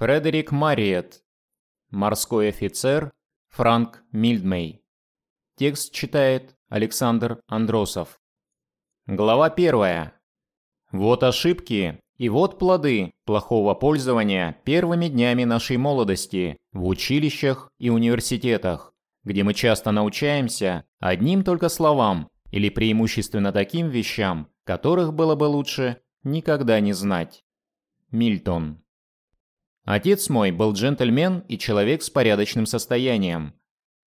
Фредерик Мариет. Морской офицер Франк Мильдмей. Текст читает Александр Андросов. Глава 1. Вот ошибки и вот плоды плохого пользования первыми днями нашей молодости в училищах и университетах, где мы часто научаемся одним только словам или преимущественно таким вещам, которых было бы лучше никогда не знать. Мильтон. Отец мой был джентльмен и человек с порядочным состоянием.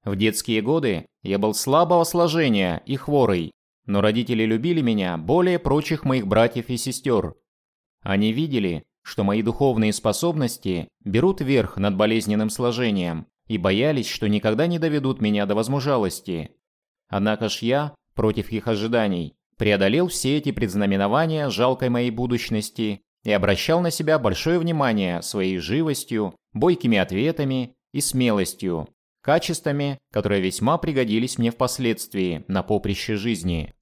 В детские годы я был слабого сложения и хворый, но родители любили меня более прочих моих братьев и сестер. Они видели, что мои духовные способности берут верх над болезненным сложением и боялись, что никогда не доведут меня до возмужалости. Однако ж я, против их ожиданий, преодолел все эти предзнаменования жалкой моей будущности и обращал на себя большое внимание своей живостью, бойкими ответами и смелостью, качествами, которые весьма пригодились мне впоследствии на поприще жизни.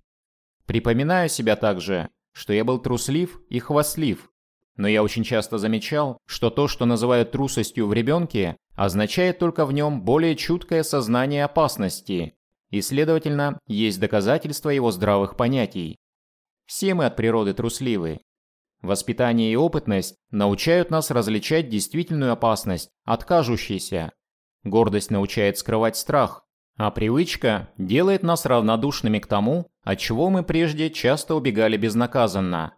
Припоминаю себя также, что я был труслив и хвастлив, но я очень часто замечал, что то, что называют трусостью в ребенке, означает только в нем более чуткое сознание опасности, и, следовательно, есть доказательства его здравых понятий. Все мы от природы трусливы. Воспитание и опытность научают нас различать действительную опасность от кажущейся. Гордость научает скрывать страх, а привычка делает нас равнодушными к тому, от чего мы прежде часто убегали безнаказанно.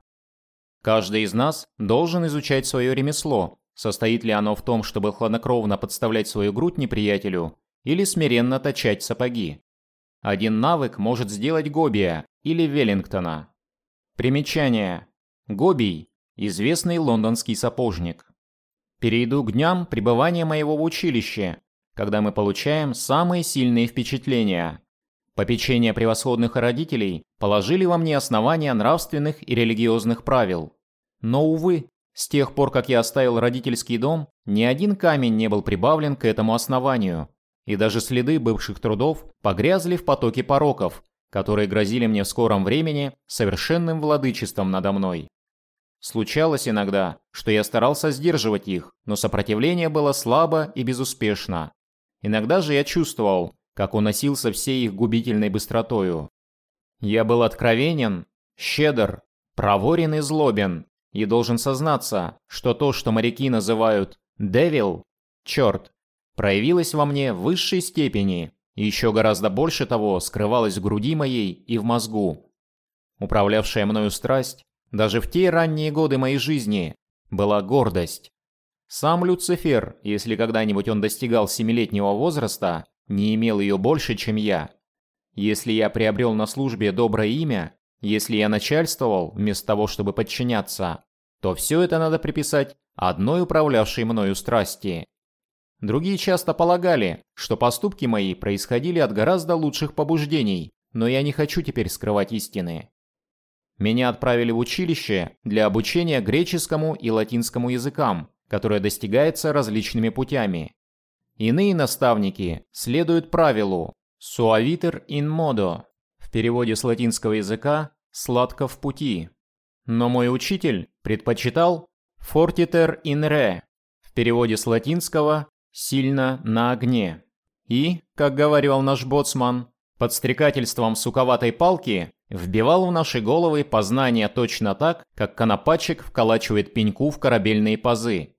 Каждый из нас должен изучать свое ремесло, состоит ли оно в том, чтобы хладнокровно подставлять свою грудь неприятелю или смиренно точать сапоги. Один навык может сделать Гобия или Веллингтона. Примечание. Гобий – известный лондонский сапожник. Перейду к дням пребывания моего в училище, когда мы получаем самые сильные впечатления. Попечение превосходных родителей положили во мне основания нравственных и религиозных правил. Но, увы, с тех пор, как я оставил родительский дом, ни один камень не был прибавлен к этому основанию, и даже следы бывших трудов погрязли в потоке пороков, которые грозили мне в скором времени совершенным владычеством надо мной. Случалось иногда, что я старался сдерживать их, но сопротивление было слабо и безуспешно. Иногда же я чувствовал, как уносился всей их губительной быстротою. Я был откровенен, щедр, проворен и злобен, и должен сознаться, что то, что моряки называют «девил» — «черт», проявилось во мне в высшей степени, и еще гораздо больше того скрывалось в груди моей и в мозгу. Управлявшая мною страсть, даже в те ранние годы моей жизни, была гордость. Сам Люцифер, если когда-нибудь он достигал семилетнего возраста, не имел ее больше, чем я. Если я приобрел на службе доброе имя, если я начальствовал вместо того, чтобы подчиняться, то все это надо приписать одной управлявшей мною страсти. Другие часто полагали, что поступки мои происходили от гораздо лучших побуждений, но я не хочу теперь скрывать истины. Меня отправили в училище для обучения греческому и латинскому языкам, которое достигается различными путями. Иные наставники следуют правилу «suaviter in modo» в переводе с латинского языка «сладко в пути». Но мой учитель предпочитал «fortiter in re» в переводе с латинского «сильно на огне». И, как говорил наш боцман, подстрекательством суковатой палки вбивал в наши головы познания точно так, как конопатчик вколачивает пеньку в корабельные пазы.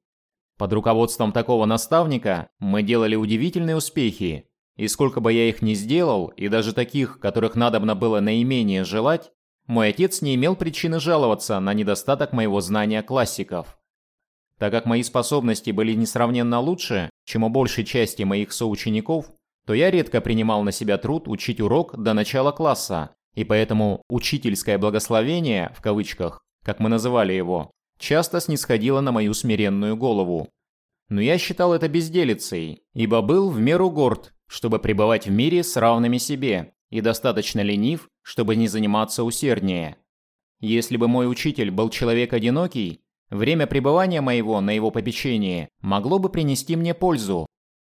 Под руководством такого наставника мы делали удивительные успехи, и сколько бы я их ни сделал, и даже таких, которых надобно было наименее желать, мой отец не имел причины жаловаться на недостаток моего знания классиков. Так как мои способности были несравненно лучше, чем у большей части моих соучеников, то я редко принимал на себя труд учить урок до начала класса, и поэтому «учительское благословение» в кавычках, как мы называли его, часто снисходило на мою смиренную голову. Но я считал это безделицей, ибо был в меру горд, чтобы пребывать в мире с равными себе, и достаточно ленив, чтобы не заниматься усерднее. Если бы мой учитель был человек одинокий, время пребывания моего на его попечении могло бы принести мне пользу.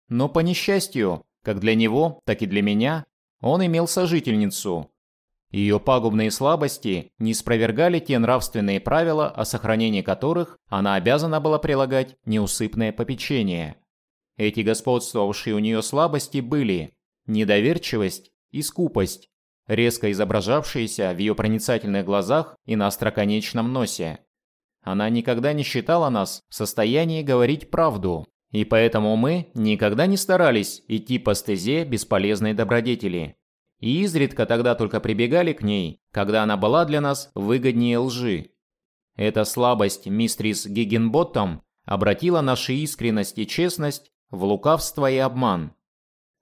Но по несчастью, как для него, так и для меня, он имел сожительницу. Ее пагубные слабости не спровергали те нравственные правила, о сохранении которых она обязана была прилагать неусыпное попечение. Эти господствовавшие у нее слабости были недоверчивость и скупость, резко изображавшиеся в ее проницательных глазах и на остроконечном носе. Она никогда не считала нас в состоянии говорить правду, и поэтому мы никогда не старались идти по стезе бесполезной добродетели. И изредка тогда только прибегали к ней, когда она была для нас выгоднее лжи. Эта слабость мистрис Гиггенботтом обратила нашу искренность и честность в лукавство и обман.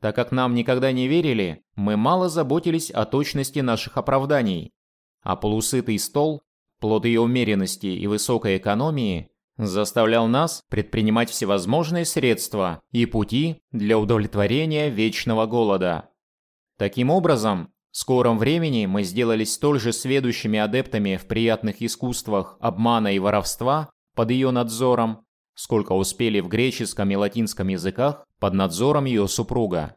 Так как нам никогда не верили, мы мало заботились о точности наших оправданий, а полусытый стол, плод ее умеренности и высокой экономии, заставлял нас предпринимать всевозможные средства и пути для удовлетворения вечного голода. Таким образом, в скором времени мы сделались столь же сведущими адептами в приятных искусствах обмана и воровства под ее надзором, сколько успели в греческом и латинском языках под надзором ее супруга.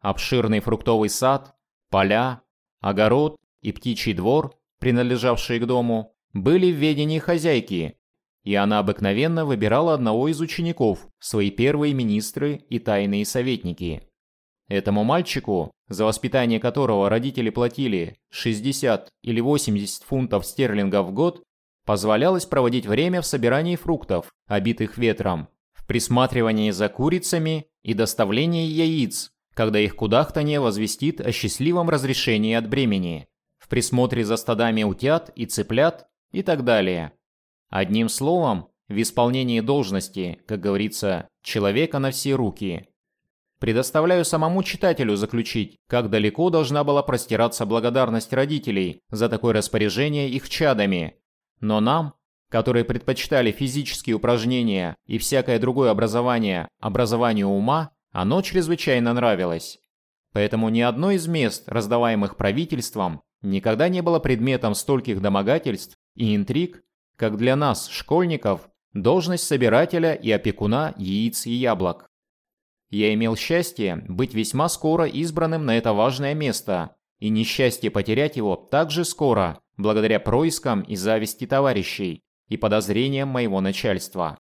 Обширный фруктовый сад, поля, огород и птичий двор, принадлежавшие к дому, были в ведении хозяйки, и она обыкновенно выбирала одного из учеников, свои первые министры и тайные советники. Этому мальчику, за воспитание которого родители платили 60 или 80 фунтов стерлингов в год, позволялось проводить время в собирании фруктов, обитых ветром, в присматривании за курицами и доставлении яиц, когда их кудахтанье возвестит о счастливом разрешении от бремени, в присмотре за стадами утят и цыплят и так далее. Одним словом, в исполнении должности, как говорится, человека на все руки. Предоставляю самому читателю заключить, как далеко должна была простираться благодарность родителей за такое распоряжение их чадами, но нам, которые предпочитали физические упражнения и всякое другое образование образованию ума, оно чрезвычайно нравилось. Поэтому ни одно из мест, раздаваемых правительством, никогда не было предметом стольких домогательств и интриг, как для нас, школьников, должность собирателя и опекуна яиц и яблок. Я имел счастье быть весьма скоро избранным на это важное место, и несчастье потерять его так же скоро, благодаря проискам и зависти товарищей и подозрениям моего начальства.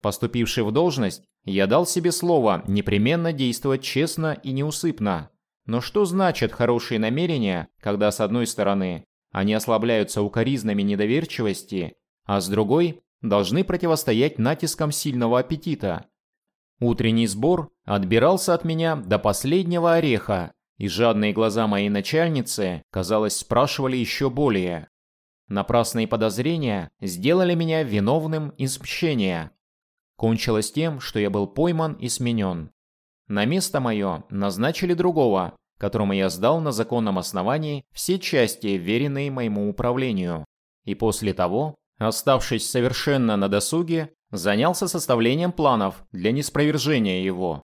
Поступивший в должность, я дал себе слово непременно действовать честно и неусыпно. Но что значат хорошие намерения, когда с одной стороны они ослабляются укоризнами недоверчивости, а с другой должны противостоять натискам сильного аппетита? Утренний сбор отбирался от меня до последнего ореха, и жадные глаза моей начальницы, казалось, спрашивали еще более. Напрасные подозрения сделали меня виновным из мщения. Кончилось тем, что я был пойман и сменен. На место мое назначили другого, которому я сдал на законном основании все части, веренные моему управлению. И после того, оставшись совершенно на досуге, занялся составлением планов для неспровержения его.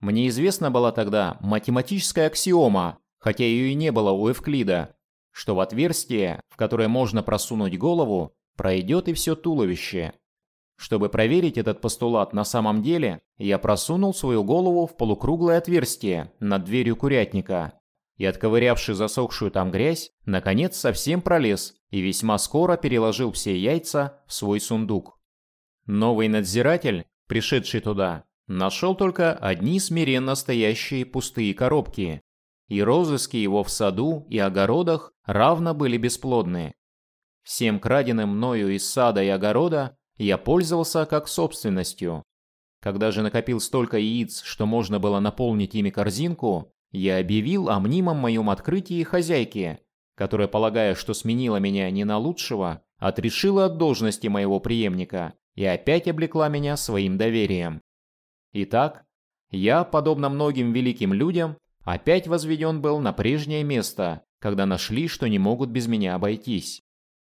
Мне известна была тогда математическая аксиома, хотя ее и не было у Эвклида, что в отверстие, в которое можно просунуть голову, пройдет и все туловище. Чтобы проверить этот постулат на самом деле, я просунул свою голову в полукруглое отверстие над дверью курятника и, отковырявший засохшую там грязь, наконец совсем пролез и весьма скоро переложил все яйца в свой сундук. Новый надзиратель, пришедший туда, Нашел только одни смиренно стоящие пустые коробки, и розыски его в саду и огородах равно были бесплодны. Всем краденым мною из сада и огорода я пользовался как собственностью. Когда же накопил столько яиц, что можно было наполнить ими корзинку, я объявил о мнимом моем открытии хозяйке, которая, полагая, что сменила меня не на лучшего, отрешила от должности моего преемника и опять облекла меня своим доверием. Итак, я, подобно многим великим людям, опять возведен был на прежнее место, когда нашли, что не могут без меня обойтись.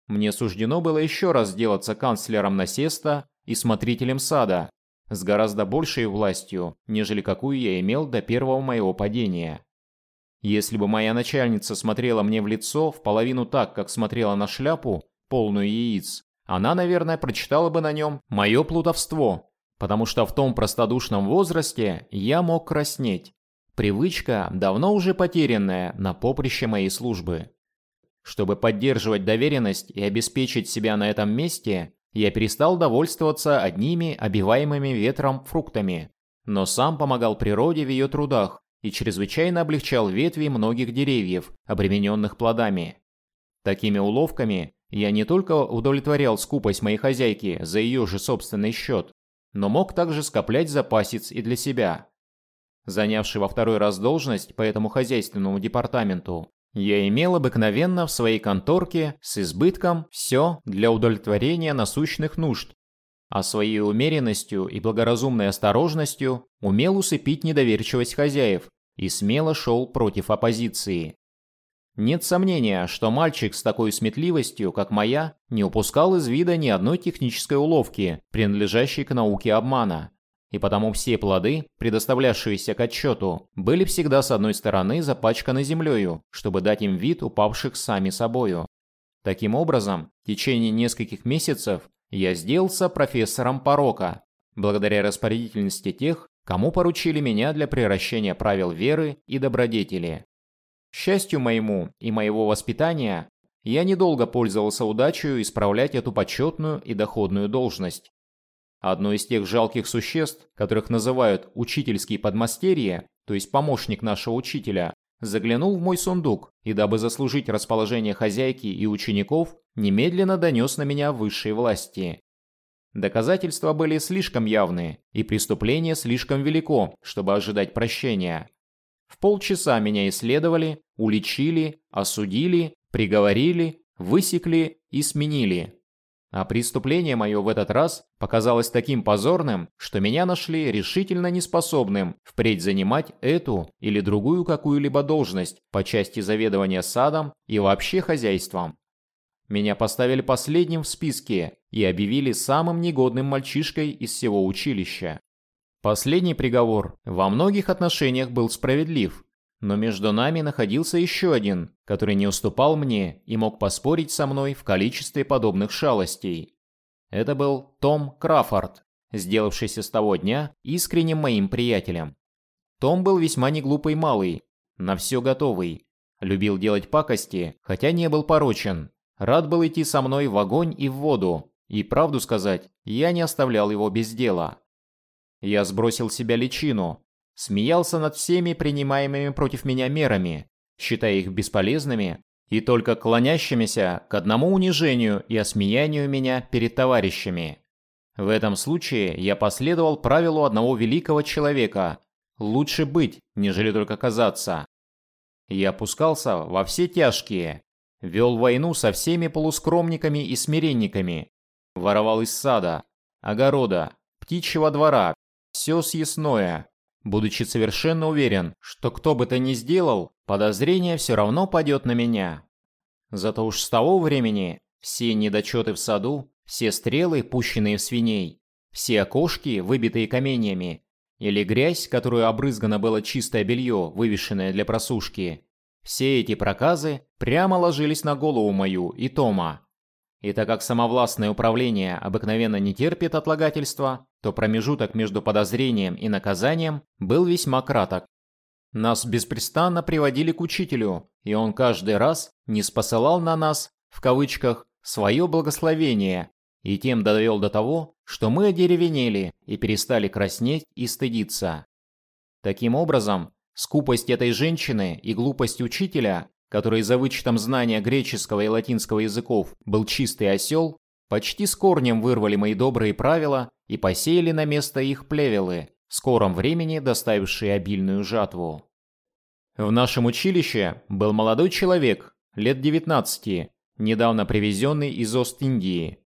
Мне суждено было еще раз сделаться канцлером насеста и смотрителем сада, с гораздо большей властью, нежели какую я имел до первого моего падения. Если бы моя начальница смотрела мне в лицо в половину так, как смотрела на шляпу, полную яиц, она, наверное, прочитала бы на нем мое плутовство потому что в том простодушном возрасте я мог краснеть. Привычка, давно уже потерянная на поприще моей службы. Чтобы поддерживать доверенность и обеспечить себя на этом месте, я перестал довольствоваться одними обиваемыми ветром фруктами, но сам помогал природе в ее трудах и чрезвычайно облегчал ветви многих деревьев, обремененных плодами. Такими уловками я не только удовлетворял скупость моей хозяйки за ее же собственный счет, но мог также скоплять запасец и для себя. Занявший во второй раз должность по этому хозяйственному департаменту, я имел обыкновенно в своей конторке с избытком все для удовлетворения насущных нужд, а своей умеренностью и благоразумной осторожностью умел усыпить недоверчивость хозяев и смело шел против оппозиции. Нет сомнения, что мальчик с такой сметливостью, как моя, не упускал из вида ни одной технической уловки, принадлежащей к науке обмана. И потому все плоды, предоставлявшиеся к отчету, были всегда с одной стороны запачканы землею, чтобы дать им вид упавших сами собою. Таким образом, в течение нескольких месяцев я сделался профессором порока, благодаря распорядительности тех, кому поручили меня для превращения правил веры и добродетели счастью моему и моего воспитания, я недолго пользовался удачей исправлять эту почетную и доходную должность. Одно из тех жалких существ, которых называют учительские подмастерье, то есть помощник нашего учителя, заглянул в мой сундук и, дабы заслужить расположение хозяйки и учеников, немедленно донес на меня высшие власти. Доказательства были слишком явны, и преступление слишком велико, чтобы ожидать прощения. В полчаса меня исследовали, уличили, осудили, приговорили, высекли и сменили. А преступление мое в этот раз показалось таким позорным, что меня нашли решительно неспособным впредь занимать эту или другую какую-либо должность по части заведования садом и вообще хозяйством. Меня поставили последним в списке и объявили самым негодным мальчишкой из всего училища. Последний приговор во многих отношениях был справедлив, но между нами находился еще один, который не уступал мне и мог поспорить со мной в количестве подобных шалостей. Это был Том Краффорд, сделавшийся с того дня искренним моим приятелем. Том был весьма неглупый малый, на все готовый, любил делать пакости, хотя не был порочен, рад был идти со мной в огонь и в воду, и правду сказать, я не оставлял его без дела. Я сбросил себя личину, смеялся над всеми принимаемыми против меня мерами, считая их бесполезными и только клонящимися к одному унижению и осмеянию меня перед товарищами. В этом случае я последовал правилу одного великого человека – лучше быть, нежели только казаться. Я опускался во все тяжкие, вел войну со всеми полускромниками и смиренниками, воровал из сада, огорода, птичьего двора, все съестное, будучи совершенно уверен, что кто бы то ни сделал, подозрение все равно падет на меня. Зато уж с того времени все недочеты в саду, все стрелы, пущенные в свиней, все окошки, выбитые каменьями, или грязь, которую обрызгано было чистое белье, вывешенное для просушки, все эти проказы прямо ложились на голову мою и Тома. И так как самовластное управление обыкновенно не терпит отлагательства, то промежуток между подозрением и наказанием был весьма краток. Нас беспрестанно приводили к учителю, и он каждый раз не спосылал на нас, в кавычках, свое благословение, и тем довел до того, что мы одеревенели и перестали краснеть и стыдиться. Таким образом, скупость этой женщины и глупость учителя который за вычетом знания греческого и латинского языков был чистый осел, почти с корнем вырвали мои добрые правила и посеяли на место их плевелы, в скором времени доставившие обильную жатву. В нашем училище был молодой человек, лет 19, недавно привезенный из Ост-Индии.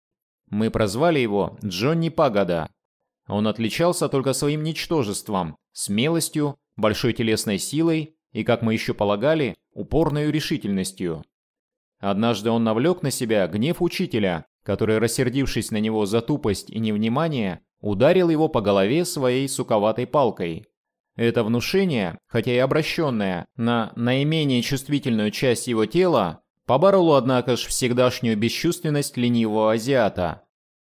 Мы прозвали его Джонни Пагода. Он отличался только своим ничтожеством, смелостью, большой телесной силой и, как мы еще полагали, упорной решительностью. Однажды он навлек на себя гнев учителя, который, рассердившись на него за тупость и невнимание, ударил его по голове своей суковатой палкой. Это внушение, хотя и обращенное на наименее чувствительную часть его тела, побороло, однако ж, всегдашнюю бесчувственность ленивого азиата.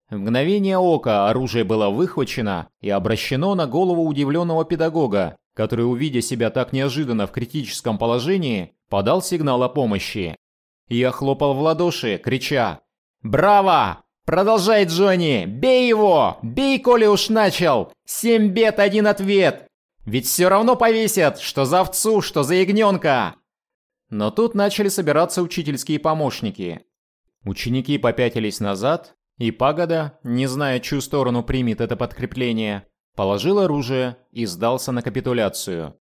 В мгновение ока оружие было выхвачено и обращено на голову удивленного педагога, который, увидя себя так неожиданно в критическом положении, подал сигнал о помощи. Я хлопал в ладоши, крича «Браво! Продолжай, Джонни! Бей его! Бей, коли уж начал! Семь бед, один ответ! Ведь все равно повесят, что за овцу, что за ягненка!» Но тут начали собираться учительские помощники. Ученики попятились назад, и Пагода, не зная, чью сторону примет это подкрепление, положил оружие и сдался на капитуляцию.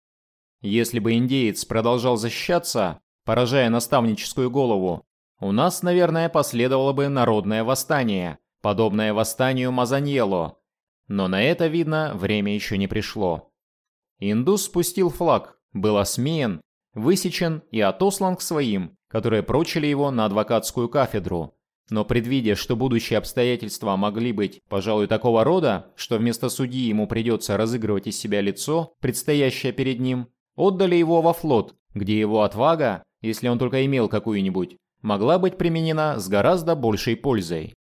Если бы индеец продолжал защищаться, поражая наставническую голову, у нас, наверное, последовало бы народное восстание, подобное восстанию Мазаньело. Но на это, видно, время еще не пришло. Индус спустил флаг, был осмеян, высечен и отослан к своим, которые прочили его на адвокатскую кафедру. Но предвидя, что будущие обстоятельства могли быть, пожалуй, такого рода, что вместо судьи ему придется разыгрывать из себя лицо, предстоящее перед ним, отдали его во флот, где его отвага, если он только имел какую-нибудь, могла быть применена с гораздо большей пользой.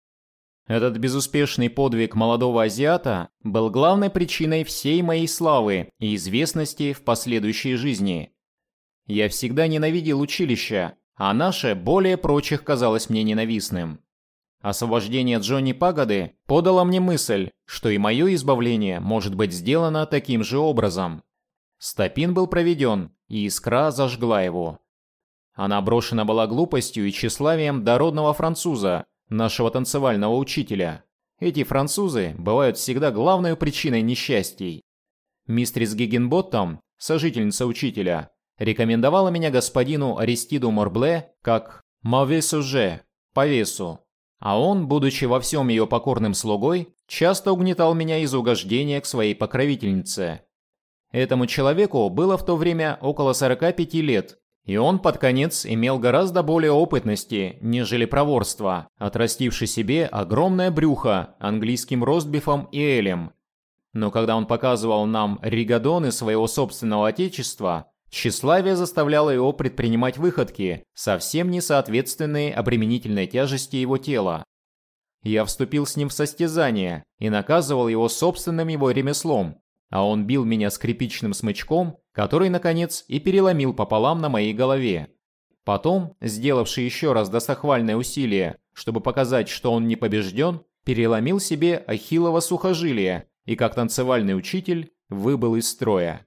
Этот безуспешный подвиг молодого азиата был главной причиной всей моей славы и известности в последующей жизни. Я всегда ненавидел училище, а наше более прочих казалось мне ненавистным. Освобождение Джонни Пагоды подало мне мысль, что и мое избавление может быть сделано таким же образом. Стопин был проведен, и искра зажгла его. Она брошена была глупостью и тщеславием дородного француза, нашего танцевального учителя. Эти французы бывают всегда главной причиной несчастий. Мистрис Гиггенботтом, сожительница учителя, рекомендовала меня господину Аристиду Морбле как «маве суже» – по весу. А он, будучи во всем ее покорным слугой, часто угнетал меня из угождения к своей покровительнице. Этому человеку было в то время около 45 лет, и он под конец имел гораздо более опытности, нежели проворства, отрастивший себе огромное брюхо английским ростбифом и элем. Но когда он показывал нам ригадоны своего собственного отечества, тщеславие заставляло его предпринимать выходки, совсем не соответственные обременительной тяжести его тела. Я вступил с ним в состязание и наказывал его собственным его ремеслом, а он бил меня скрипичным смычком, который, наконец, и переломил пополам на моей голове. Потом, сделавший еще раз достохвальное усилие, чтобы показать, что он не побежден, переломил себе ахиллово сухожилие и, как танцевальный учитель, выбыл из строя.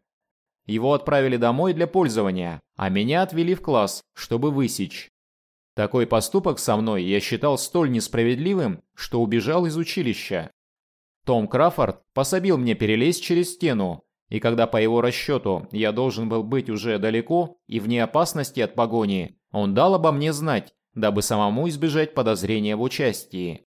Его отправили домой для пользования, а меня отвели в класс, чтобы высечь. Такой поступок со мной я считал столь несправедливым, что убежал из училища. Том Краффорд пособил мне перелезть через стену, и когда по его расчету я должен был быть уже далеко и вне опасности от погони, он дал обо мне знать, дабы самому избежать подозрения в участии.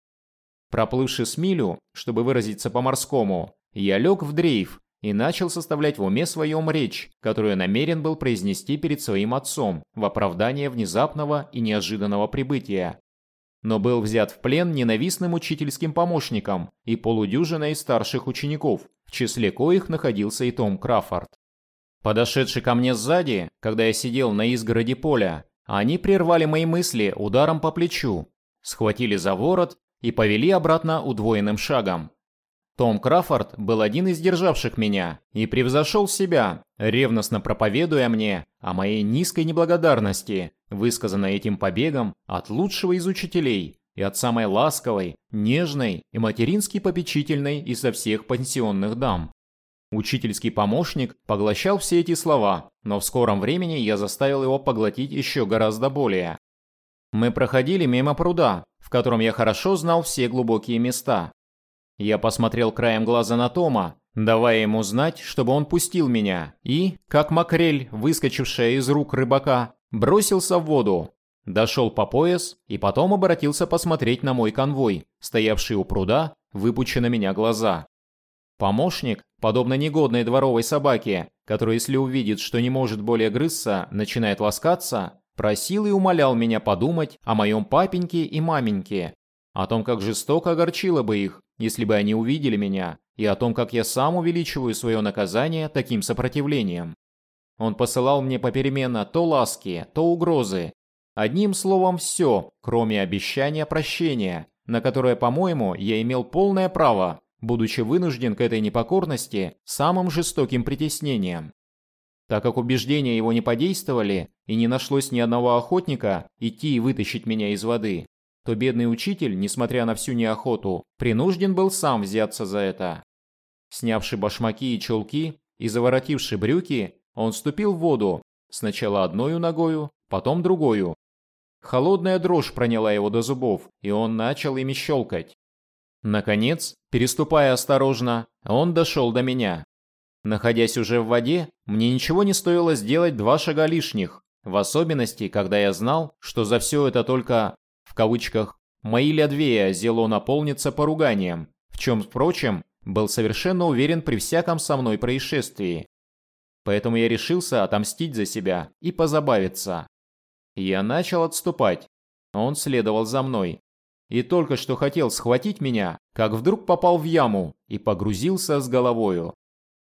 Проплывши с милю, чтобы выразиться по-морскому, я лег в дрейф и начал составлять в уме своем речь, которую намерен был произнести перед своим отцом в оправдание внезапного и неожиданного прибытия но был взят в плен ненавистным учительским помощником и полудюжиной старших учеников, в числе коих находился и Том Краффорд. Подошедший ко мне сзади, когда я сидел на изгороди поля, они прервали мои мысли ударом по плечу, схватили за ворот и повели обратно удвоенным шагом. Том Краффорд был один из державших меня и превзошел себя, ревностно проповедуя мне о моей низкой неблагодарности, высказанной этим побегом от лучшего из учителей и от самой ласковой, нежной и матерински попечительной изо всех пансионных дам. Учительский помощник поглощал все эти слова, но в скором времени я заставил его поглотить еще гораздо более. Мы проходили мимо пруда, в котором я хорошо знал все глубокие места, я посмотрел краем глаза на Тома, давая ему знать, чтобы он пустил меня, и, как макрель, выскочившая из рук рыбака, бросился в воду. Дошел по пояс и потом обратился посмотреть на мой конвой, стоявший у пруда, выпуча на меня глаза. Помощник, подобно негодной дворовой собаке, которая, если увидит, что не может более грызться, начинает ласкаться, просил и умолял меня подумать о моем папеньке и маменьке, о том, как жестоко огорчило бы их, если бы они увидели меня, и о том, как я сам увеличиваю свое наказание таким сопротивлением. Он посылал мне попеременно то ласки, то угрозы. Одним словом, все, кроме обещания прощения, на которое, по-моему, я имел полное право, будучи вынужден к этой непокорности самым жестоким притеснением. Так как убеждения его не подействовали и не нашлось ни одного охотника идти и вытащить меня из воды, то бедный учитель, несмотря на всю неохоту, принужден был сам взяться за это. Снявши башмаки и чулки и заворотивши брюки, он вступил в воду, сначала одною ногою, потом другою. Холодная дрожь проняла его до зубов, и он начал ими щелкать. Наконец, переступая осторожно, он дошел до меня. Находясь уже в воде, мне ничего не стоило сделать два шага лишних, в особенности, когда я знал, что за все это только, кавычках, «мои лядвея» зело наполнится поруганием, в чем, впрочем, был совершенно уверен при всяком со мной происшествии. Поэтому я решился отомстить за себя и позабавиться. Я начал отступать. Он следовал за мной. И только что хотел схватить меня, как вдруг попал в яму и погрузился с головою.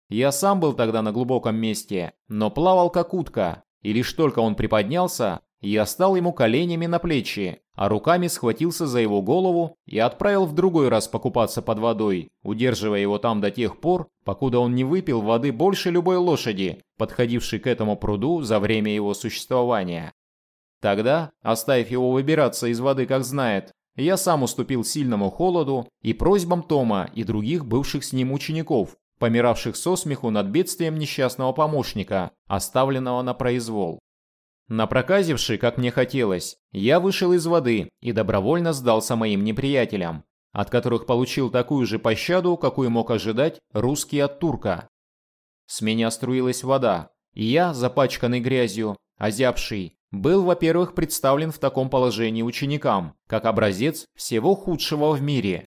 Я сам был тогда на глубоком месте, но плавал как утка, и лишь только он приподнялся, я стал ему коленями на плечи, а руками схватился за его голову и отправил в другой раз покупаться под водой, удерживая его там до тех пор, покуда он не выпил воды больше любой лошади, подходившей к этому пруду за время его существования. Тогда, оставив его выбираться из воды как знает, я сам уступил сильному холоду и просьбам Тома и других бывших с ним учеников, помиравших со смеху над бедствием несчастного помощника, оставленного на произвол. Напроказивший, как мне хотелось, я вышел из воды и добровольно сдался моим неприятелям, от которых получил такую же пощаду, какую мог ожидать русский от турка. С меня струилась вода, и я, запачканный грязью, озябший, был, во-первых, представлен в таком положении ученикам, как образец всего худшего в мире.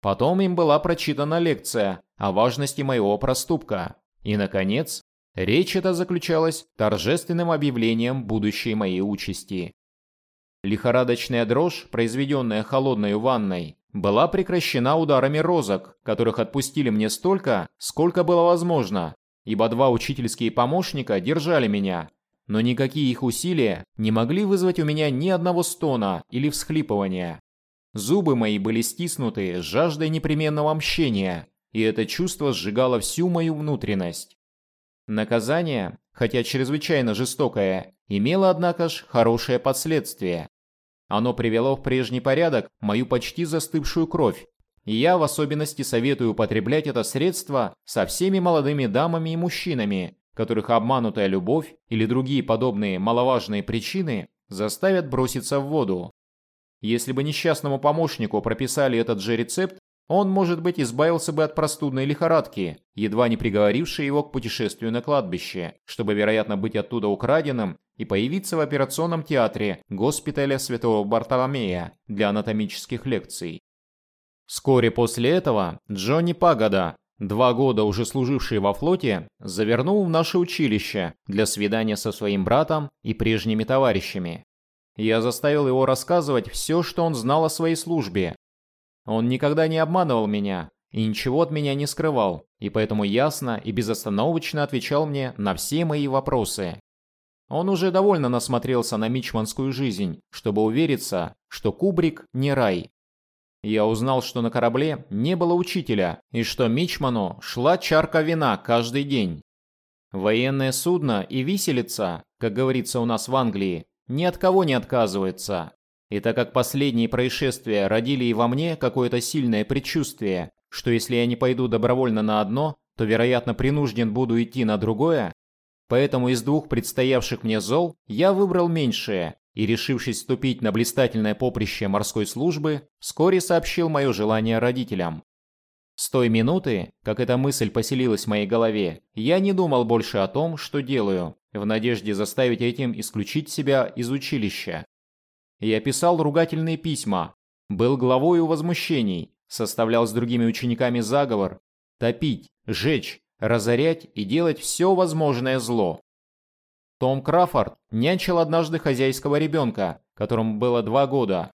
Потом им была прочитана лекция о важности моего проступка. И, наконец, Речь эта заключалась торжественным объявлением будущей моей участи. Лихорадочная дрожь, произведенная холодной ванной, была прекращена ударами розок, которых отпустили мне столько, сколько было возможно, ибо два учительские помощника держали меня, но никакие их усилия не могли вызвать у меня ни одного стона или всхлипывания. Зубы мои были стиснуты жаждой непременного мщения, и это чувство сжигало всю мою внутренность. Наказание, хотя чрезвычайно жестокое, имело, однако ж, хорошее последствие. Оно привело в прежний порядок мою почти застывшую кровь, и я в особенности советую употреблять это средство со всеми молодыми дамами и мужчинами, которых обманутая любовь или другие подобные маловажные причины заставят броситься в воду. Если бы несчастному помощнику прописали этот же рецепт, он, может быть, избавился бы от простудной лихорадки, едва не приговорившей его к путешествию на кладбище, чтобы, вероятно, быть оттуда украденным и появиться в операционном театре госпиталя Святого Бартоломея для анатомических лекций. Вскоре после этого Джонни Пагода, два года уже служивший во флоте, завернул в наше училище для свидания со своим братом и прежними товарищами. Я заставил его рассказывать все, что он знал о своей службе, он никогда не обманывал меня и ничего от меня не скрывал, и поэтому ясно и безостановочно отвечал мне на все мои вопросы. Он уже довольно насмотрелся на мичманскую жизнь, чтобы увериться, что Кубрик не рай. Я узнал, что на корабле не было учителя, и что мичману шла чарка вина каждый день. Военное судно и виселица, как говорится у нас в Англии, ни от кого не отказывается. И так как последние происшествия родили и во мне какое-то сильное предчувствие, что если я не пойду добровольно на одно, то, вероятно, принужден буду идти на другое, поэтому из двух предстоявших мне зол я выбрал меньшее и, решившись вступить на блистательное поприще морской службы, вскоре сообщил мое желание родителям. С той минуты, как эта мысль поселилась в моей голове, я не думал больше о том, что делаю, в надежде заставить этим исключить себя из училища. Я писал ругательные письма, был главой у возмущений, составлял с другими учениками заговор топить, жечь, разорять и делать все возможное зло. Том Краффорд нянчил однажды хозяйского ребенка, которому было два года.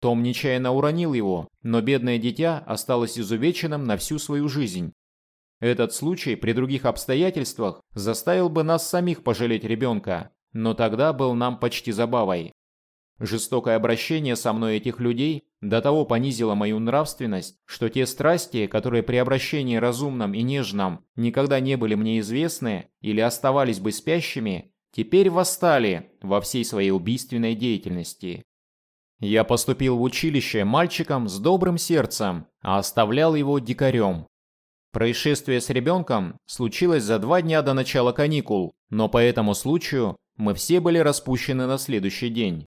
Том нечаянно уронил его, но бедное дитя осталось изувеченным на всю свою жизнь. Этот случай при других обстоятельствах заставил бы нас самих пожалеть ребенка, но тогда был нам почти забавой. Жестокое обращение со мной этих людей до того понизило мою нравственность, что те страсти, которые при обращении разумном и нежном никогда не были мне известны или оставались бы спящими, теперь восстали во всей своей убийственной деятельности. Я поступил в училище мальчиком с добрым сердцем, а оставлял его дикарем. Происшествие с ребенком случилось за два дня до начала каникул, но по этому случаю мы все были распущены на следующий день.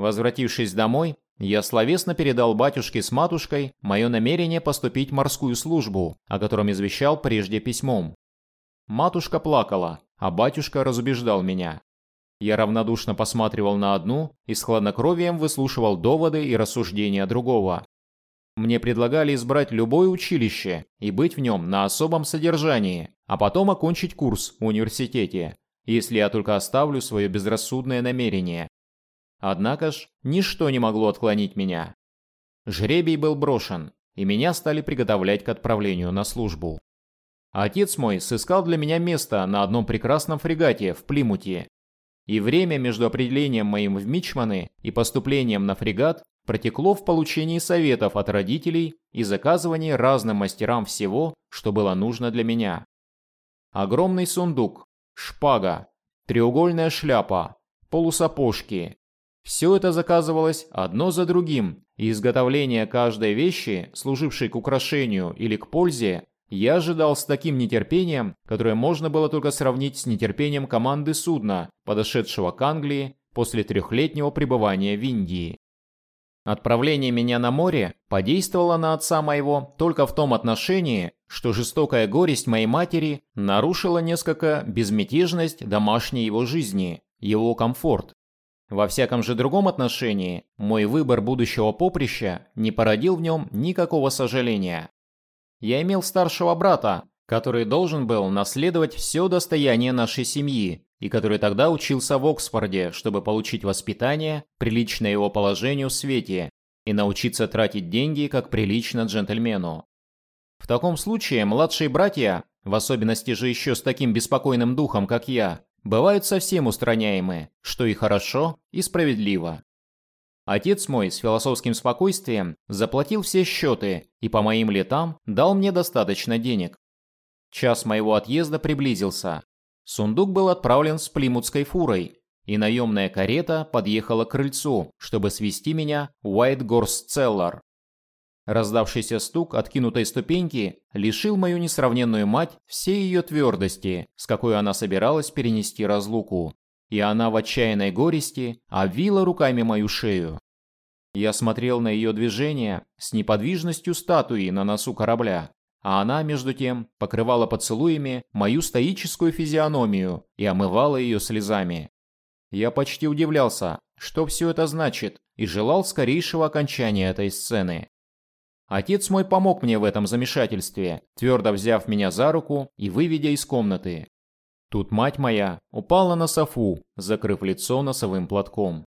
Возвратившись домой, я словесно передал батюшке с матушкой мое намерение поступить в морскую службу, о котором извещал прежде письмом. Матушка плакала, а батюшка разубеждал меня. Я равнодушно посматривал на одну и с хладнокровием выслушивал доводы и рассуждения другого. Мне предлагали избрать любое училище и быть в нем на особом содержании, а потом окончить курс в университете, если я только оставлю свое безрассудное намерение. Однако ж, ничто не могло отклонить меня. Жребий был брошен, и меня стали приготовлять к отправлению на службу. Отец мой сыскал для меня место на одном прекрасном фрегате в Плимуте. И время между определением моим в Мичманы и поступлением на фрегат протекло в получении советов от родителей и заказывании разным мастерам всего, что было нужно для меня. Огромный сундук, шпага, треугольная шляпа, полусапожки, все это заказывалось одно за другим, и изготовление каждой вещи, служившей к украшению или к пользе, я ожидал с таким нетерпением, которое можно было только сравнить с нетерпением команды судна, подошедшего к Англии после трехлетнего пребывания в Индии. Отправление меня на море подействовало на отца моего только в том отношении, что жестокая горесть моей матери нарушила несколько безмятежность домашней его жизни, его комфорт. Во всяком же другом отношении, мой выбор будущего поприща не породил в нем никакого сожаления. Я имел старшего брата, который должен был наследовать все достояние нашей семьи, и который тогда учился в Оксфорде, чтобы получить воспитание, приличное его положению в свете, и научиться тратить деньги, как прилично джентльмену. В таком случае младшие братья, в особенности же еще с таким беспокойным духом, как я, бывают совсем устраняемы, что и хорошо, и справедливо. Отец мой с философским спокойствием заплатил все счеты и по моим летам дал мне достаточно денег. Час моего отъезда приблизился. Сундук был отправлен с плимутской фурой, и наемная карета подъехала к крыльцу, чтобы свести меня в Уайтгорс-Целлар. Раздавшийся стук откинутой ступеньки лишил мою несравненную мать всей ее твердости, с какой она собиралась перенести разлуку, и она в отчаянной горести обвила руками мою шею. Я смотрел на ее движение с неподвижностью статуи на носу корабля, а она, между тем, покрывала поцелуями мою стоическую физиономию и омывала ее слезами. Я почти удивлялся, что все это значит, и желал скорейшего окончания этой сцены. Отец мой помог мне в этом замешательстве, твердо взяв меня за руку и выведя из комнаты. Тут мать моя упала на софу, закрыв лицо носовым платком.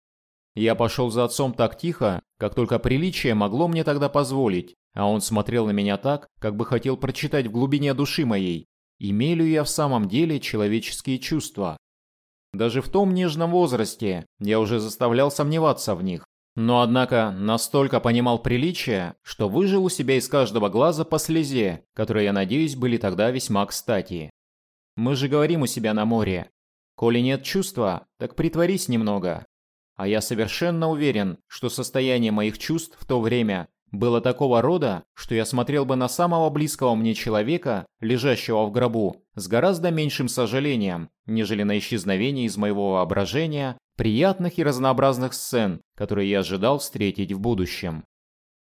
Я пошел за отцом так тихо, как только приличие могло мне тогда позволить, а он смотрел на меня так, как бы хотел прочитать в глубине души моей, имею ли я в самом деле человеческие чувства. Даже в том нежном возрасте я уже заставлял сомневаться в них, но однако настолько понимал приличие, что выжил у себя из каждого глаза по слезе, которые, я надеюсь, были тогда весьма кстати. Мы же говорим у себя на море. Коли нет чувства, так притворись немного. А я совершенно уверен, что состояние моих чувств в то время было такого рода, что я смотрел бы на самого близкого мне человека, лежащего в гробу, с гораздо меньшим сожалением, нежели на исчезновение из моего воображения приятных и разнообразных сцен, которые я ожидал встретить в будущем.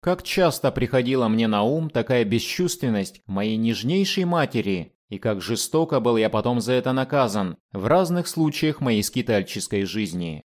Как часто приходила мне на ум такая бесчувственность моей нежнейшей матери, и как жестоко был я потом за это наказан в разных случаях моей скитальческой жизни.